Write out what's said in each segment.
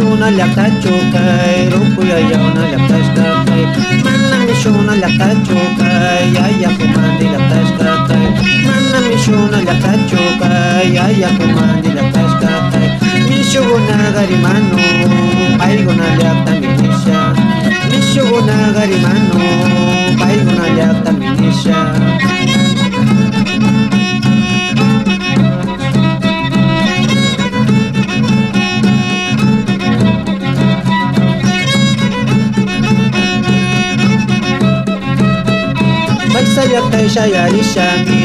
shona la tacho kai ro kuya ya na la tashka kai ya ya ko mandi la tashka kai manna mi ya ya ko mandi la tashka kai gari mano ai go na ya ta mi gari mano ai go na ya teja yarishami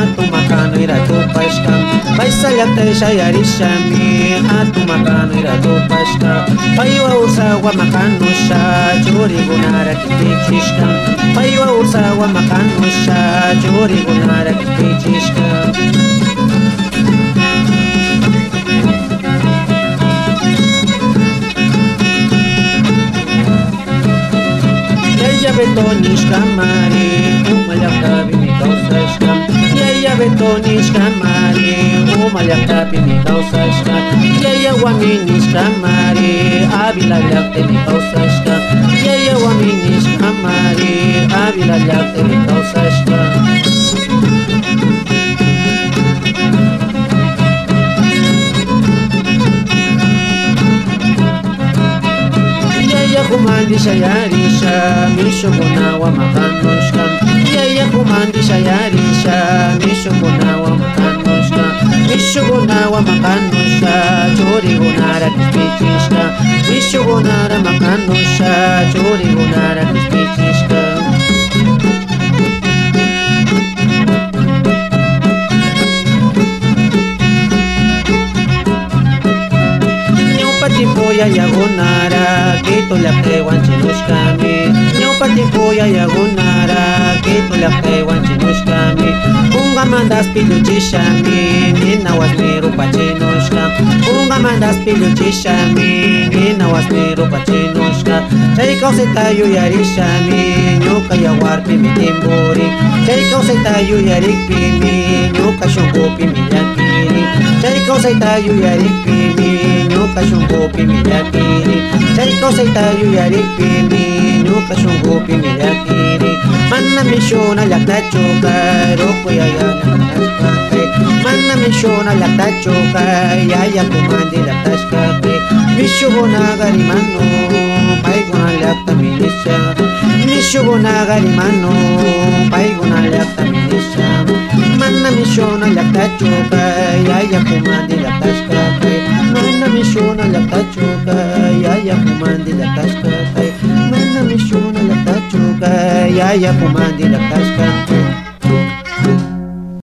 atumakano iratu pashkam paisaya teja yarishami atumakano iratu pashka paiwa ursa wa makanusha juri gunara kitichishkam paiwa ursa wa makanusha churi gunara kitichishkam Betonish Camare Betonishka mari Umayakta bimi kausashka Yaya waminishka mari Avila yakte mi kausashka Yaya waminishka mari Avila yakte mi kausashka Yaya kumandi shayarisha Mishuguna wa makanushka Yaya kumandi shayarisha Mishuguna wa makanushka Mishuguna wa makanushka Chori gunara kispichishka Mishugunara makanusha Chori gunara kispichishka Ñawpatipoya yagunara Kito llaqtaywan chinushkami patipuya yagunara unga mandas pilu pilluchishami nina wasmi mandas pilu pilluchishami nina wasmi rupachinushka chay kawsayta yuyarishami ñuka yawarpimi timburi. Chay kawsayta yuyarikpimi ñuka shunqupimi llakiri chay kawsayta yuyarikpimi Ñuka shunkupi mi llakiri Chay kausita yuyarikpimi Ñuka shunkupi mi llakiri Mana mishuna llaqtachuka Rukuyayana llaqtashkake Mana mishuna llaqtachuka Yaya kumandi llaqtashkake Mishugunaqa rimanu Payguna llaqta minisha Mishugunaqa rimanu Payguna llaqta minisha Mana mishuna llaqtachuka Yaya kumandi llaqtashkake Mana mishuna llaqtachuka Yaya kumandi llaqtashkake Mana mishuna llaqtachuka Yaya kumandi llaqtashkake